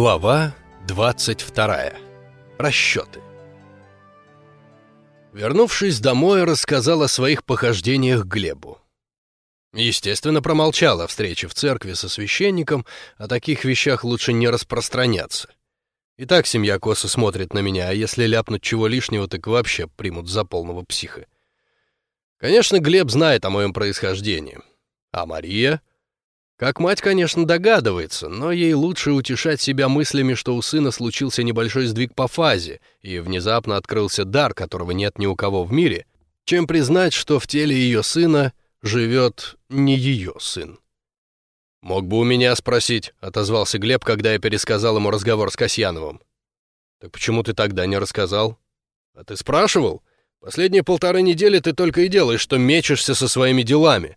Глава 22. Расчеты. Вернувшись домой, рассказал о своих похождениях Глебу. Естественно, промолчал о встрече в церкви со священником, о таких вещах лучше не распространяться. И так семья косо смотрит на меня, а если ляпнуть чего лишнего, так вообще примут за полного психа. Конечно, Глеб знает о моем происхождении. А Мария? Как мать, конечно, догадывается, но ей лучше утешать себя мыслями, что у сына случился небольшой сдвиг по фазе, и внезапно открылся дар, которого нет ни у кого в мире, чем признать, что в теле ее сына живет не ее сын. «Мог бы у меня спросить», — отозвался Глеб, когда я пересказал ему разговор с Касьяновым. «Так почему ты тогда не рассказал?» «А ты спрашивал? Последние полторы недели ты только и делаешь, что мечешься со своими делами.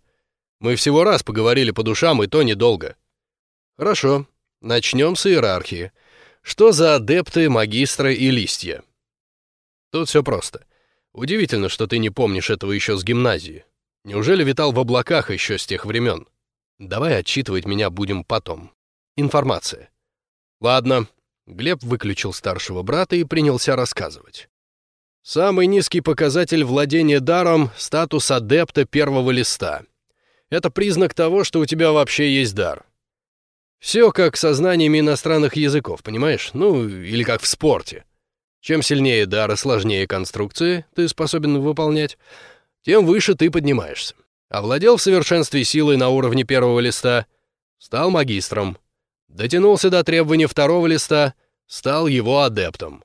Мы всего раз поговорили по душам, и то недолго. Хорошо, начнем с иерархии. Что за адепты, магистры и листья? Тут все просто. Удивительно, что ты не помнишь этого еще с гимназии. Неужели витал в облаках еще с тех времен? Давай отчитывать меня будем потом. Информация. Ладно. Глеб выключил старшего брата и принялся рассказывать. Самый низкий показатель владения даром — статус адепта первого листа — это признак того, что у тебя вообще есть дар. Все как со знаниями иностранных языков, понимаешь? Ну, или как в спорте. Чем сильнее дар и сложнее конструкции ты способен выполнять, тем выше ты поднимаешься. Овладел в совершенстве силой на уровне первого листа, стал магистром. Дотянулся до требований второго листа, стал его адептом.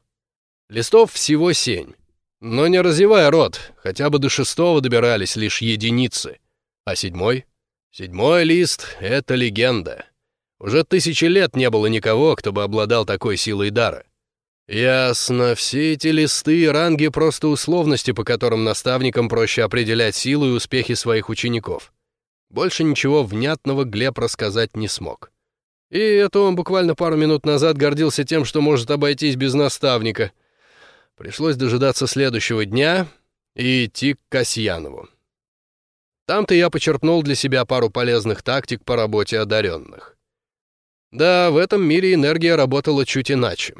Листов всего семь. Но не развивая рот, хотя бы до шестого добирались лишь единицы — а седьмой? Седьмой лист — это легенда. Уже тысячи лет не было никого, кто бы обладал такой силой дара. Ясно, все эти листы и ранги — просто условности, по которым наставникам проще определять силу и успехи своих учеников. Больше ничего внятного Глеб рассказать не смог. И это он буквально пару минут назад гордился тем, что может обойтись без наставника. Пришлось дожидаться следующего дня и идти к Касьянову. Там-то я почерпнул для себя пару полезных тактик по работе одаренных. Да, в этом мире энергия работала чуть иначе.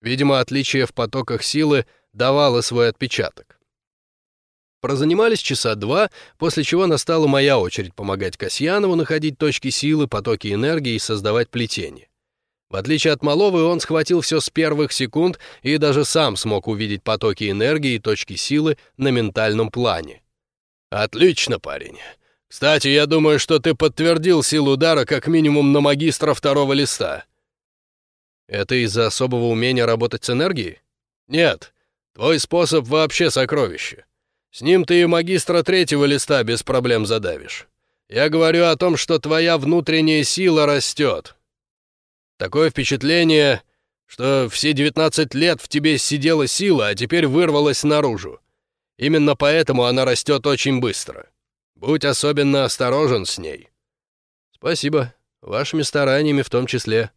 Видимо, отличие в потоках силы давало свой отпечаток. Прозанимались часа два, после чего настала моя очередь помогать Касьянову находить точки силы, потоки энергии и создавать плетение. В отличие от Маловой, он схватил все с первых секунд и даже сам смог увидеть потоки энергии и точки силы на ментальном плане. «Отлично, парень. Кстати, я думаю, что ты подтвердил силу удара как минимум на магистра второго листа». «Это из-за особого умения работать с энергией?» «Нет. Твой способ вообще сокровище. С ним ты и магистра третьего листа без проблем задавишь. Я говорю о том, что твоя внутренняя сила растет. Такое впечатление, что все 19 лет в тебе сидела сила, а теперь вырвалась наружу. Именно поэтому она растет очень быстро. Будь особенно осторожен с ней». «Спасибо. Вашими стараниями в том числе».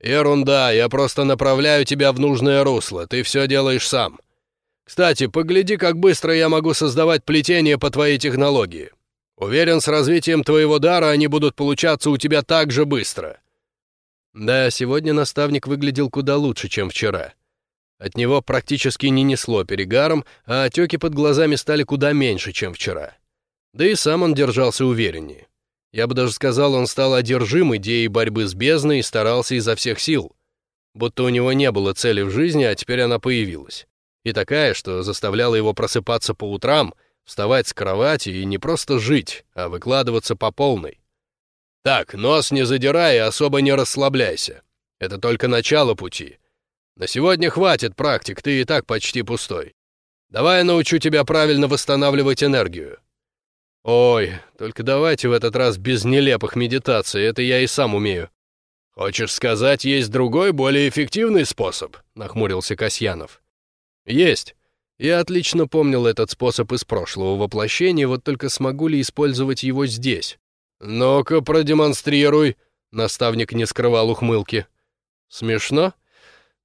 «Ерунда, я просто направляю тебя в нужное русло, ты все делаешь сам. Кстати, погляди, как быстро я могу создавать плетение по твоей технологии. Уверен, с развитием твоего дара они будут получаться у тебя так же быстро». Да, сегодня наставник выглядел куда лучше, чем вчера. От него практически не несло перегаром, а отеки под глазами стали куда меньше, чем вчера. Да и сам он держался увереннее. Я бы даже сказал, он стал одержим идеей борьбы с бездной и старался изо всех сил. Будто у него не было цели в жизни, а теперь она появилась. И такая, что заставляла его просыпаться по утрам, вставать с кровати и не просто жить, а выкладываться по полной. Так, нос не задирай и особо не расслабляйся. Это только начало пути. На сегодня хватит практик, ты и так почти пустой. Давай я научу тебя правильно восстанавливать энергию. Ой, только давайте в этот раз без нелепых медитаций, это я и сам умею. Хочешь сказать, есть другой, более эффективный способ? Нахмурился Касьянов. Есть. Я отлично помнил этот способ из прошлого воплощения, вот только смогу ли использовать его здесь? Ну-ка, продемонстрируй. Наставник не скрывал ухмылки. Смешно?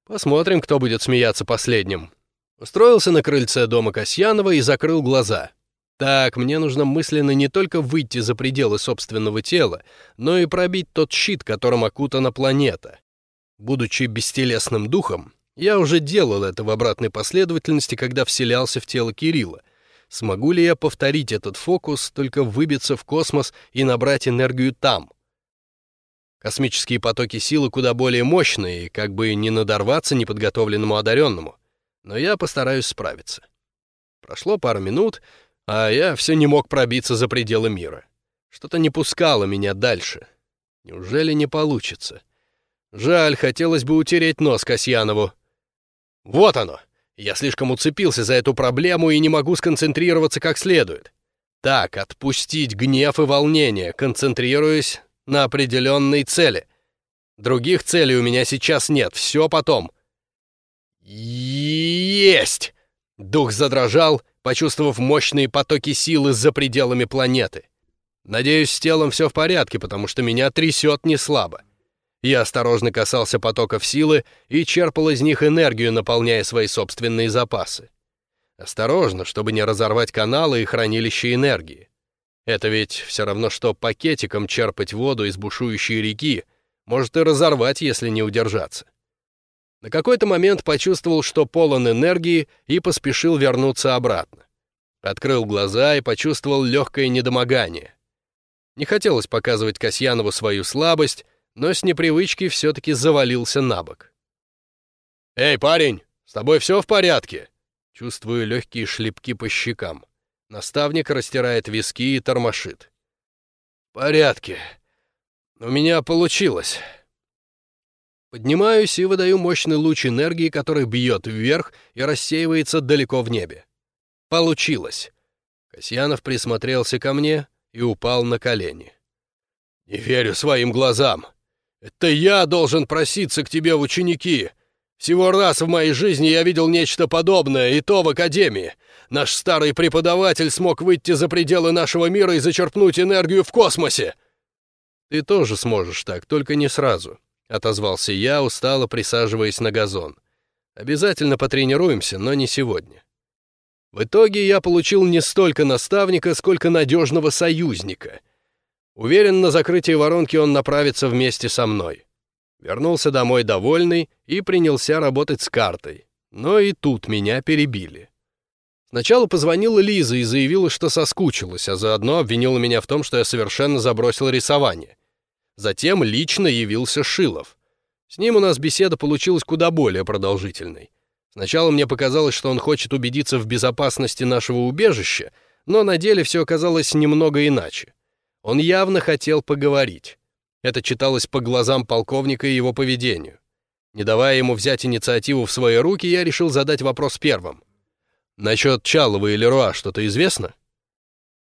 Посмотрим, кто будет смеяться последним. Устроился на крыльце дома Касьянова и закрыл глаза. Так, мне нужно мысленно не только выйти за пределы собственного тела, но и пробить тот щит, которым окутана планета. Будучи бестелесным духом, я уже делал это в обратной последовательности, когда вселялся в тело Кирилла. Смогу ли я повторить этот фокус, только выбиться в космос и набрать энергию там? Космические потоки силы куда более мощные, как бы не надорваться неподготовленному одаренному. Но я постараюсь справиться. Прошло пару минут, а я все не мог пробиться за пределы мира. Что-то не пускало меня дальше. Неужели не получится? Жаль, хотелось бы утереть нос Касьянову. Вот оно. Я слишком уцепился за эту проблему и не могу сконцентрироваться как следует. Так, отпустить гнев и волнение, концентрируясь на определенной цели. Других целей у меня сейчас нет, все потом. Есть! Дух задрожал, почувствовав мощные потоки силы за пределами планеты. Надеюсь, с телом все в порядке, потому что меня трясет не слабо. Я осторожно касался потоков силы и черпал из них энергию, наполняя свои собственные запасы. Осторожно, чтобы не разорвать каналы и хранилища энергии. Это ведь все равно, что пакетиком черпать воду из бушующей реки, может и разорвать, если не удержаться. На какой-то момент почувствовал, что полон энергии, и поспешил вернуться обратно. Открыл глаза и почувствовал легкое недомогание. Не хотелось показывать Касьянову свою слабость, но с непривычки все-таки завалился на бок. «Эй, парень, с тобой все в порядке?» Чувствую легкие шлепки по щекам. Наставник растирает виски и тормошит. «В порядке. У меня получилось». Поднимаюсь и выдаю мощный луч энергии, который бьет вверх и рассеивается далеко в небе. Получилось. Касьянов присмотрелся ко мне и упал на колени. «Не верю своим глазам. Это я должен проситься к тебе в ученики. Всего раз в моей жизни я видел нечто подобное, и то в академии. Наш старый преподаватель смог выйти за пределы нашего мира и зачерпнуть энергию в космосе. Ты тоже сможешь так, только не сразу, отозвался я, устало присаживаясь на газон. Обязательно потренируемся, но не сегодня. В итоге я получил не столько наставника, сколько надежного союзника — Уверен, на закрытие воронки он направится вместе со мной. Вернулся домой довольный и принялся работать с картой. Но и тут меня перебили. Сначала позвонила Лиза и заявила, что соскучилась, а заодно обвинила меня в том, что я совершенно забросил рисование. Затем лично явился Шилов. С ним у нас беседа получилась куда более продолжительной. Сначала мне показалось, что он хочет убедиться в безопасности нашего убежища, но на деле все оказалось немного иначе. Он явно хотел поговорить. Это читалось по глазам полковника и его поведению. Не давая ему взять инициативу в свои руки, я решил задать вопрос первым. «Насчет Чалова и Леруа что-то известно?»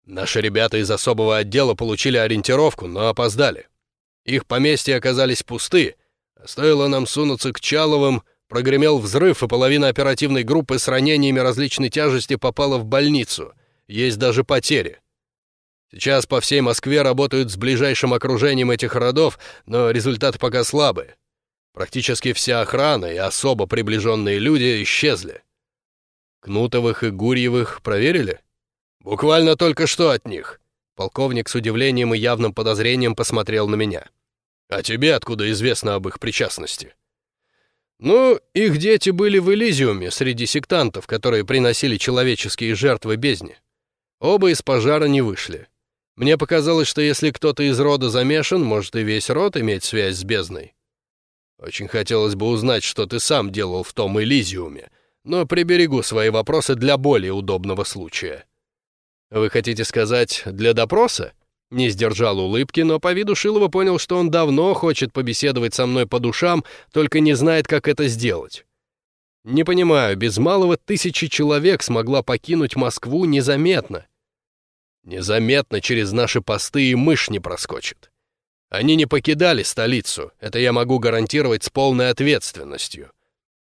Наши ребята из особого отдела получили ориентировку, но опоздали. Их поместья оказались пусты, а стоило нам сунуться к Чаловым, прогремел взрыв, и половина оперативной группы с ранениями различной тяжести попала в больницу. Есть даже потери. Сейчас по всей Москве работают с ближайшим окружением этих родов, но результаты пока слабые. Практически вся охрана и особо приближенные люди исчезли. Кнутовых и Гурьевых проверили? Буквально только что от них. Полковник с удивлением и явным подозрением посмотрел на меня. А тебе откуда известно об их причастности? Ну, их дети были в Элизиуме среди сектантов, которые приносили человеческие жертвы бездне. Оба из пожара не вышли. Мне показалось, что если кто-то из рода замешан, может и весь род иметь связь с бездной. Очень хотелось бы узнать, что ты сам делал в том Элизиуме, но приберегу свои вопросы для более удобного случая. Вы хотите сказать, для допроса? Не сдержал улыбки, но по виду Шилова понял, что он давно хочет побеседовать со мной по душам, только не знает, как это сделать. Не понимаю, без малого тысячи человек смогла покинуть Москву незаметно. Незаметно через наши посты и мышь не проскочит. Они не покидали столицу, это я могу гарантировать с полной ответственностью.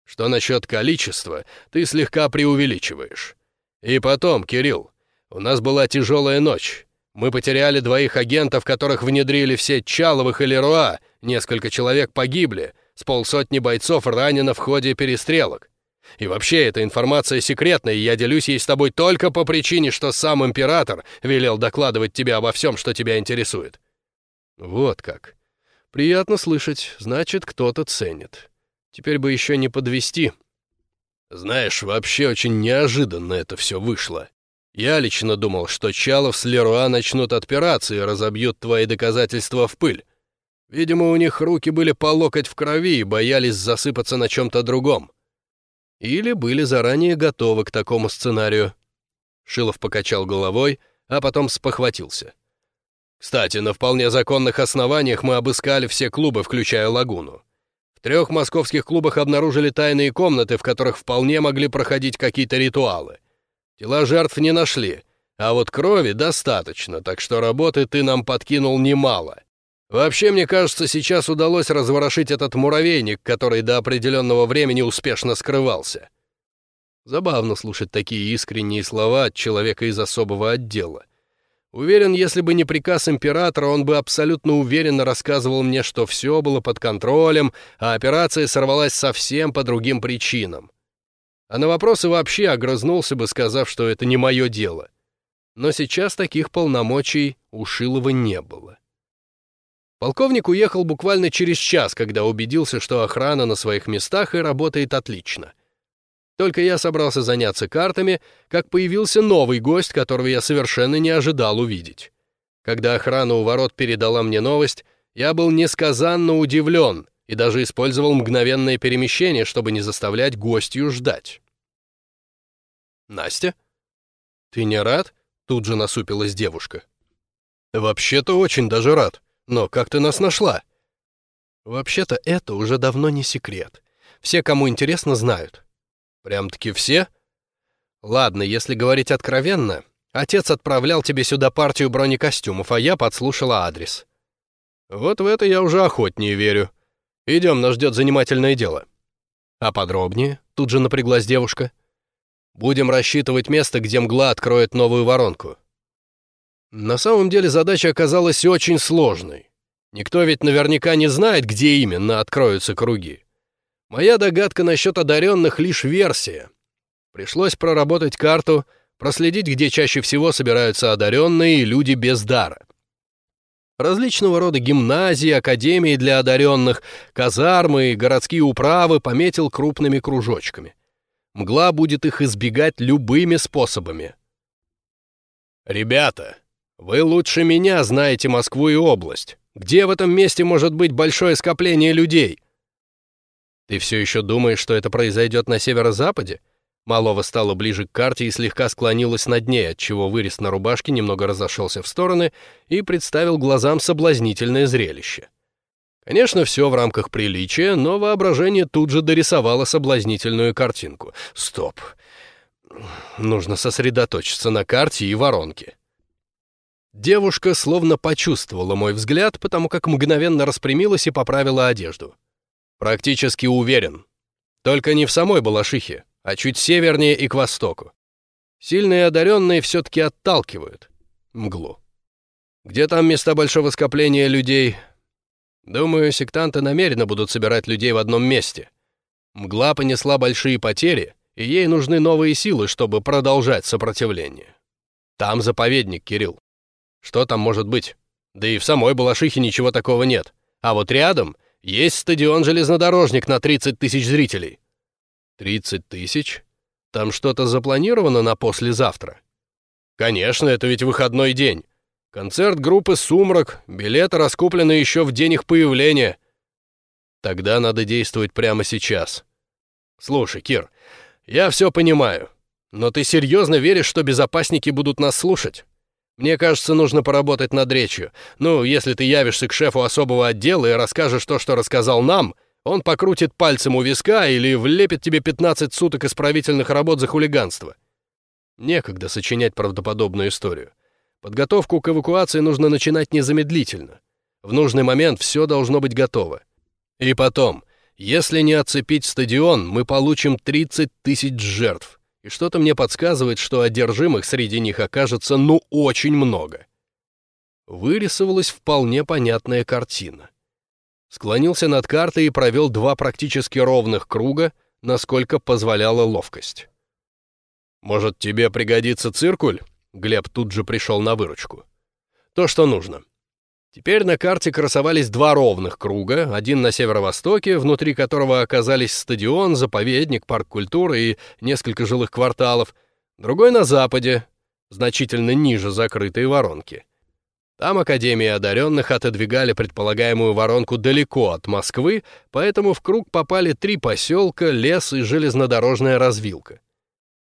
Что насчет количества, ты слегка преувеличиваешь. И потом, Кирилл, у нас была тяжелая ночь. Мы потеряли двоих агентов, которых внедрили все Чаловых и Леруа, несколько человек погибли, с полсотни бойцов ранено в ходе перестрелок. И вообще, эта информация секретная, и я делюсь ей с тобой только по причине, что сам император велел докладывать тебе обо всем, что тебя интересует». «Вот как. Приятно слышать, значит, кто-то ценит. Теперь бы еще не подвести. Знаешь, вообще очень неожиданно это все вышло. Я лично думал, что Чалов с Леруа начнут отпираться и разобьют твои доказательства в пыль. Видимо, у них руки были по локоть в крови и боялись засыпаться на чем-то другом. Или были заранее готовы к такому сценарию. Шилов покачал головой, а потом спохватился. Кстати, на вполне законных основаниях мы обыскали все клубы, включая «Лагуну». В трех московских клубах обнаружили тайные комнаты, в которых вполне могли проходить какие-то ритуалы. Тела жертв не нашли, а вот крови достаточно, так что работы ты нам подкинул немало. Вообще, мне кажется, сейчас удалось разворошить этот муравейник, который до определенного времени успешно скрывался. Забавно слушать такие искренние слова от человека из особого отдела. Уверен, если бы не приказ императора, он бы абсолютно уверенно рассказывал мне, что все было под контролем, а операция сорвалась совсем по другим причинам. А на вопросы вообще огрызнулся бы, сказав, что это не мое дело. Но сейчас таких полномочий у Шилова не было. Полковник уехал буквально через час, когда убедился, что охрана на своих местах и работает отлично. Только я собрался заняться картами, как появился новый гость, которого я совершенно не ожидал увидеть. Когда охрана у ворот передала мне новость, я был несказанно удивлен и даже использовал мгновенное перемещение, чтобы не заставлять гостью ждать. «Настя? Ты не рад?» — тут же насупилась девушка. «Вообще-то очень даже рад. Но как ты нас нашла?» «Вообще-то это уже давно не секрет. Все, кому интересно, знают». «Прям-таки все?» «Ладно, если говорить откровенно, отец отправлял тебе сюда партию бронекостюмов, а я подслушала адрес». «Вот в это я уже охотнее верю. Идем, нас ждет занимательное дело». «А подробнее?» — тут же напряглась девушка. «Будем рассчитывать место, где мгла откроет новую воронку». На самом деле задача оказалась очень сложной. Никто ведь наверняка не знает, где именно откроются круги. Моя догадка насчет одаренных — лишь версия. Пришлось проработать карту, проследить, где чаще всего собираются одаренные и люди без дара. Различного рода гимназии, академии для одаренных, казармы и городские управы пометил крупными кружочками. Мгла будет их избегать любыми способами. «Ребята, вы лучше меня знаете Москву и область. Где в этом месте может быть большое скопление людей?» «Ты все еще думаешь, что это произойдет на северо-западе?» Малова стала ближе к карте и слегка склонилась над ней, отчего вырез на рубашке немного разошелся в стороны и представил глазам соблазнительное зрелище. Конечно, все в рамках приличия, но воображение тут же дорисовало соблазнительную картинку. Стоп. Нужно сосредоточиться на карте и воронке. Девушка словно почувствовала мой взгляд, потому как мгновенно распрямилась и поправила одежду. Практически уверен. Только не в самой Балашихе, а чуть севернее и к востоку. Сильные одаренные все-таки отталкивают мглу. Где там места большого скопления людей? Думаю, сектанты намеренно будут собирать людей в одном месте. Мгла понесла большие потери, и ей нужны новые силы, чтобы продолжать сопротивление. Там заповедник, Кирилл. Что там может быть? Да и в самой Балашихе ничего такого нет. А вот рядом есть стадион-железнодорожник на 30 тысяч зрителей. Тридцать тысяч? Там что-то запланировано на послезавтра? Конечно, это ведь выходной день. Концерт группы «Сумрак», билеты раскуплены еще в день их появления. Тогда надо действовать прямо сейчас. Слушай, Кир, я все понимаю, но ты серьезно веришь, что безопасники будут нас слушать? Мне кажется, нужно поработать над речью. Ну, если ты явишься к шефу особого отдела и расскажешь то, что рассказал нам, он покрутит пальцем у виска или влепит тебе 15 суток исправительных работ за хулиганство. Некогда сочинять правдоподобную историю. Подготовку к эвакуации нужно начинать незамедлительно. В нужный момент все должно быть готово. И потом, если не отцепить стадион, мы получим 30 тысяч жертв. И что-то мне подсказывает, что одержимых среди них окажется ну очень много. Вырисовалась вполне понятная картина склонился над картой и провел два практически ровных круга, насколько позволяла ловкость. «Может, тебе пригодится циркуль?» Глеб тут же пришел на выручку. «То, что нужно. Теперь на карте красовались два ровных круга, один на северо-востоке, внутри которого оказались стадион, заповедник, парк культуры и несколько жилых кварталов, другой на западе, значительно ниже закрытой воронки. Там Академии одаренных отодвигали предполагаемую воронку далеко от Москвы, поэтому в круг попали три поселка, лес и железнодорожная развилка.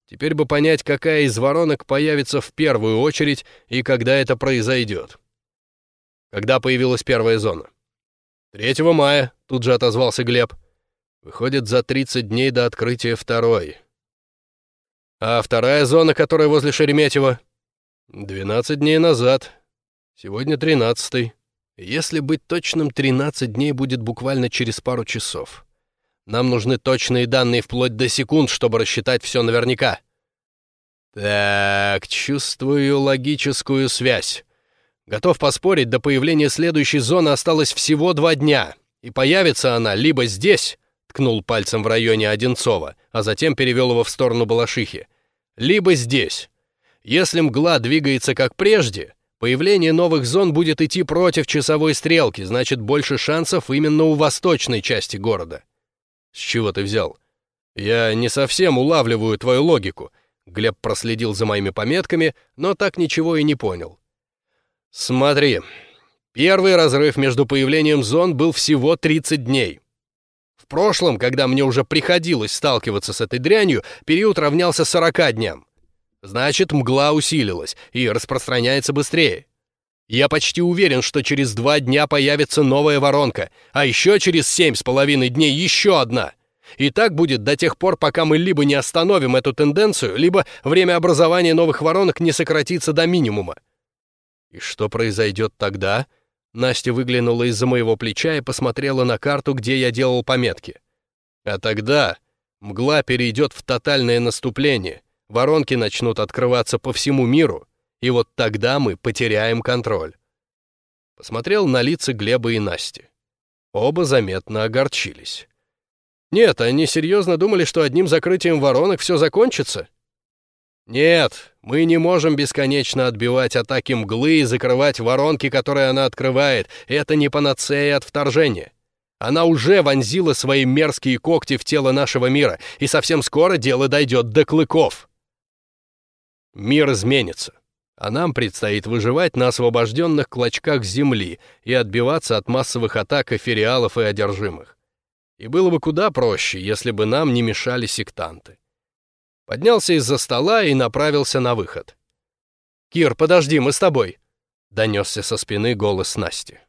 Теперь бы понять, какая из воронок появится в первую очередь и когда это произойдет. Когда появилась первая зона? 3 мая, тут же отозвался Глеб. Выходит, за 30 дней до открытия второй. А вторая зона, которая возле Шереметьево? 12 дней назад. Сегодня 13 Если быть точным, 13 дней будет буквально через пару часов. Нам нужны точные данные вплоть до секунд, чтобы рассчитать все наверняка. Так, чувствую логическую связь. Готов поспорить, до появления следующей зоны осталось всего два дня, и появится она либо здесь, ткнул пальцем в районе Одинцова, а затем перевел его в сторону Балашихи, либо здесь. Если мгла двигается как прежде, появление новых зон будет идти против часовой стрелки, значит больше шансов именно у восточной части города. С чего ты взял? Я не совсем улавливаю твою логику. Глеб проследил за моими пометками, но так ничего и не понял. Смотри, первый разрыв между появлением зон был всего 30 дней. В прошлом, когда мне уже приходилось сталкиваться с этой дрянью, период равнялся 40 дням. Значит, мгла усилилась и распространяется быстрее. Я почти уверен, что через два дня появится новая воронка, а еще через семь с половиной дней еще одна. И так будет до тех пор, пока мы либо не остановим эту тенденцию, либо время образования новых воронок не сократится до минимума. «И что произойдет тогда?» Настя выглянула из-за моего плеча и посмотрела на карту, где я делал пометки. «А тогда мгла перейдет в тотальное наступление, воронки начнут открываться по всему миру, и вот тогда мы потеряем контроль». Посмотрел на лица Глеба и Насти. Оба заметно огорчились. Нет, они серьезно думали, что одним закрытием воронок все закончится. Нет, мы не можем бесконечно отбивать атаки мглы и закрывать воронки, которые она открывает. Это не панацея от вторжения. Она уже вонзила свои мерзкие когти в тело нашего мира, и совсем скоро дело дойдет до клыков. Мир изменится, а нам предстоит выживать на освобожденных клочках земли и отбиваться от массовых атак эфириалов и одержимых. И было бы куда проще, если бы нам не мешали сектанты поднялся из-за стола и направился на выход. «Кир, подожди, мы с тобой!» — донесся со спины голос Насти.